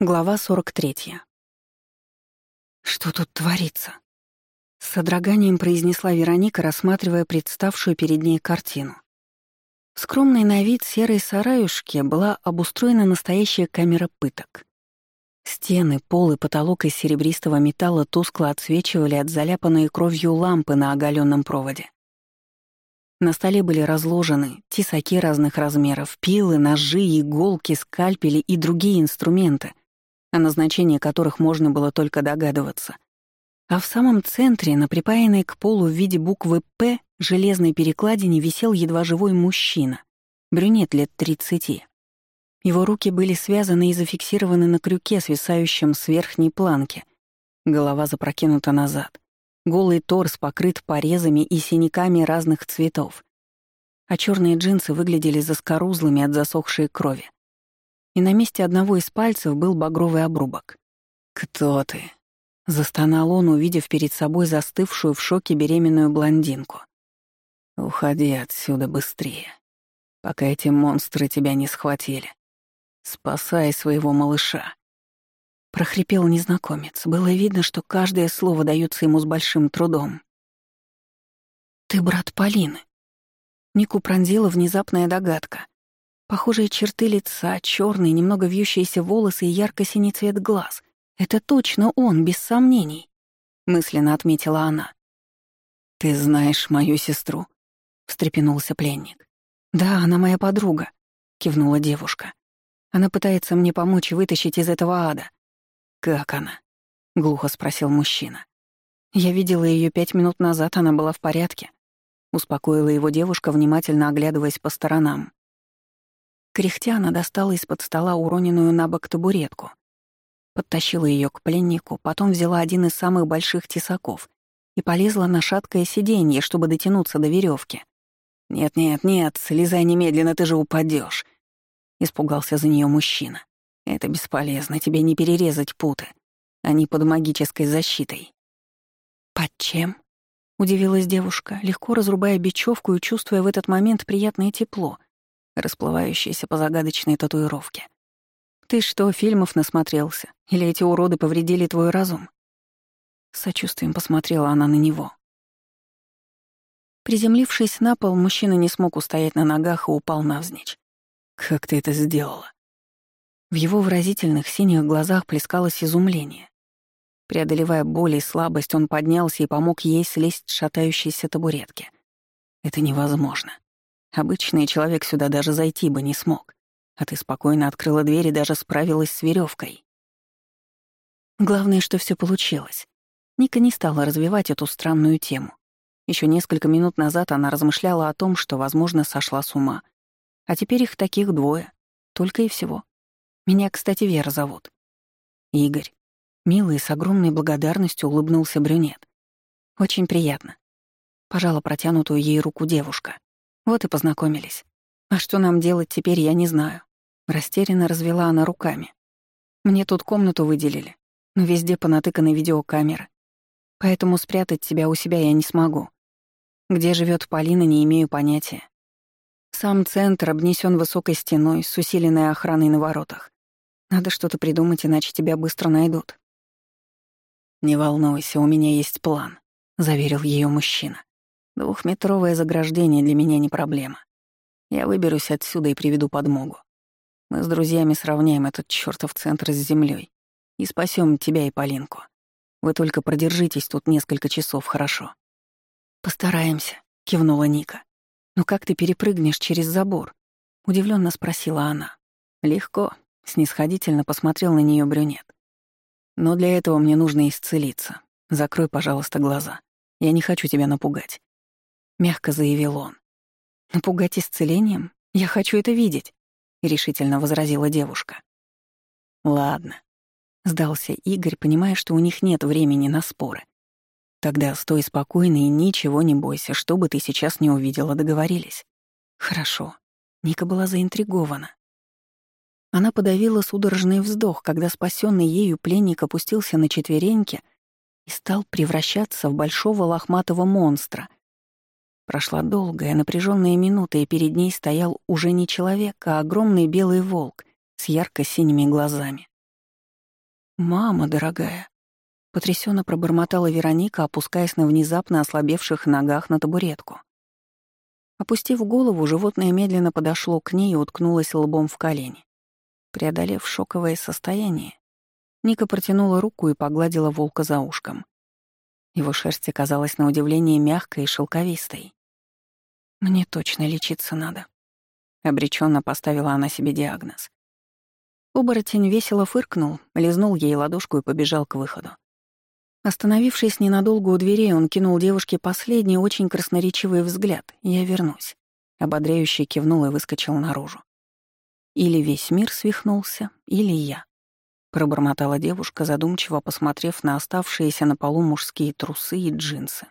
Глава 43. «Что тут творится?» С содроганием произнесла Вероника, рассматривая представшую перед ней картину. В скромной на вид серой сараюшке была обустроена настоящая камера пыток. Стены, пол и потолок из серебристого металла тускло отсвечивали от заляпанной кровью лампы на оголенном проводе. На столе были разложены тесаки разных размеров, пилы, ножи, иголки, скальпели и другие инструменты — о назначении которых можно было только догадываться. А в самом центре, на припаянной к полу в виде буквы «П» железной перекладине висел едва живой мужчина, брюнет лет тридцати. Его руки были связаны и зафиксированы на крюке, свисающем с верхней планки. Голова запрокинута назад. Голый торс покрыт порезами и синяками разных цветов. А черные джинсы выглядели заскорузлыми от засохшей крови и на месте одного из пальцев был багровый обрубок. «Кто ты?» — застонал он, увидев перед собой застывшую в шоке беременную блондинку. «Уходи отсюда быстрее, пока эти монстры тебя не схватили. Спасай своего малыша». Прохрипел незнакомец. Было видно, что каждое слово дается ему с большим трудом. «Ты брат Полины». Нику пронзила внезапная догадка. Похожие черты лица, черные, немного вьющиеся волосы и ярко-синий цвет глаз. Это точно он, без сомнений, мысленно отметила она. Ты знаешь мою сестру? встрепенулся пленник. Да, она моя подруга, кивнула девушка. Она пытается мне помочь вытащить из этого ада. Как она? глухо спросил мужчина. Я видела ее пять минут назад, она была в порядке. Успокоила его девушка, внимательно оглядываясь по сторонам. Кряхтя она достала из-под стола уроненную на бок табуретку. Подтащила ее к пленнику, потом взяла один из самых больших тесаков и полезла на шаткое сиденье, чтобы дотянуться до веревки. «Нет-нет, нет, слезай немедленно, ты же упадешь. испугался за нее мужчина. «Это бесполезно, тебе не перерезать путы. Они под магической защитой». «Под чем?» — удивилась девушка, легко разрубая бечевку и чувствуя в этот момент приятное тепло, расплывающиеся по загадочной татуировке. «Ты что, фильмов насмотрелся? Или эти уроды повредили твой разум?» С сочувствием посмотрела она на него. Приземлившись на пол, мужчина не смог устоять на ногах и упал навзничь. «Как ты это сделала?» В его выразительных синих глазах плескалось изумление. Преодолевая боль и слабость, он поднялся и помог ей слезть с шатающейся табуретки. «Это невозможно. Обычный человек сюда даже зайти бы не смог. А ты спокойно открыла дверь и даже справилась с веревкой. Главное, что все получилось. Ника не стала развивать эту странную тему. Еще несколько минут назад она размышляла о том, что, возможно, сошла с ума. А теперь их таких двое. Только и всего. Меня, кстати, Вера зовут. Игорь. Милый, с огромной благодарностью улыбнулся брюнет. Очень приятно. Пожала протянутую ей руку девушка. Вот и познакомились. А что нам делать теперь, я не знаю. Растерянно развела она руками. Мне тут комнату выделили, но везде понатыканы видеокамеры. Поэтому спрятать тебя у себя я не смогу. Где живет Полина, не имею понятия. Сам центр обнесен высокой стеной с усиленной охраной на воротах. Надо что-то придумать, иначе тебя быстро найдут. «Не волнуйся, у меня есть план», — заверил ее мужчина. Двухметровое заграждение для меня не проблема. Я выберусь отсюда и приведу подмогу. Мы с друзьями сравняем этот чертов центр с землей и спасем тебя и Полинку. Вы только продержитесь тут несколько часов, хорошо?» «Постараемся», — кивнула Ника. «Но как ты перепрыгнешь через забор?» — удивленно спросила она. «Легко», — снисходительно посмотрел на нее брюнет. «Но для этого мне нужно исцелиться. Закрой, пожалуйста, глаза. Я не хочу тебя напугать. — мягко заявил он. «Напугать исцелением? Я хочу это видеть», — решительно возразила девушка. «Ладно», — сдался Игорь, понимая, что у них нет времени на споры. «Тогда стой спокойно и ничего не бойся, что бы ты сейчас не увидела, договорились». «Хорошо». Ника была заинтригована. Она подавила судорожный вздох, когда спасенный ею пленник опустился на четвереньки и стал превращаться в большого лохматого монстра — Прошла долгая, напряженная минута, и перед ней стоял уже не человек, а огромный белый волк с ярко-синими глазами. «Мама дорогая», — потрясенно пробормотала Вероника, опускаясь на внезапно ослабевших ногах на табуретку. Опустив голову, животное медленно подошло к ней и уткнулось лбом в колени. Преодолев шоковое состояние, Ника протянула руку и погладила волка за ушком. Его шерсть оказалась на удивление мягкой и шелковистой. «Мне точно лечиться надо», — обреченно поставила она себе диагноз. Оборотень весело фыркнул, лизнул ей ладошку и побежал к выходу. Остановившись ненадолго у дверей, он кинул девушке последний, очень красноречивый взгляд «Я вернусь». Ободряюще кивнул и выскочил наружу. «Или весь мир свихнулся, или я», — пробормотала девушка, задумчиво посмотрев на оставшиеся на полу мужские трусы и джинсы.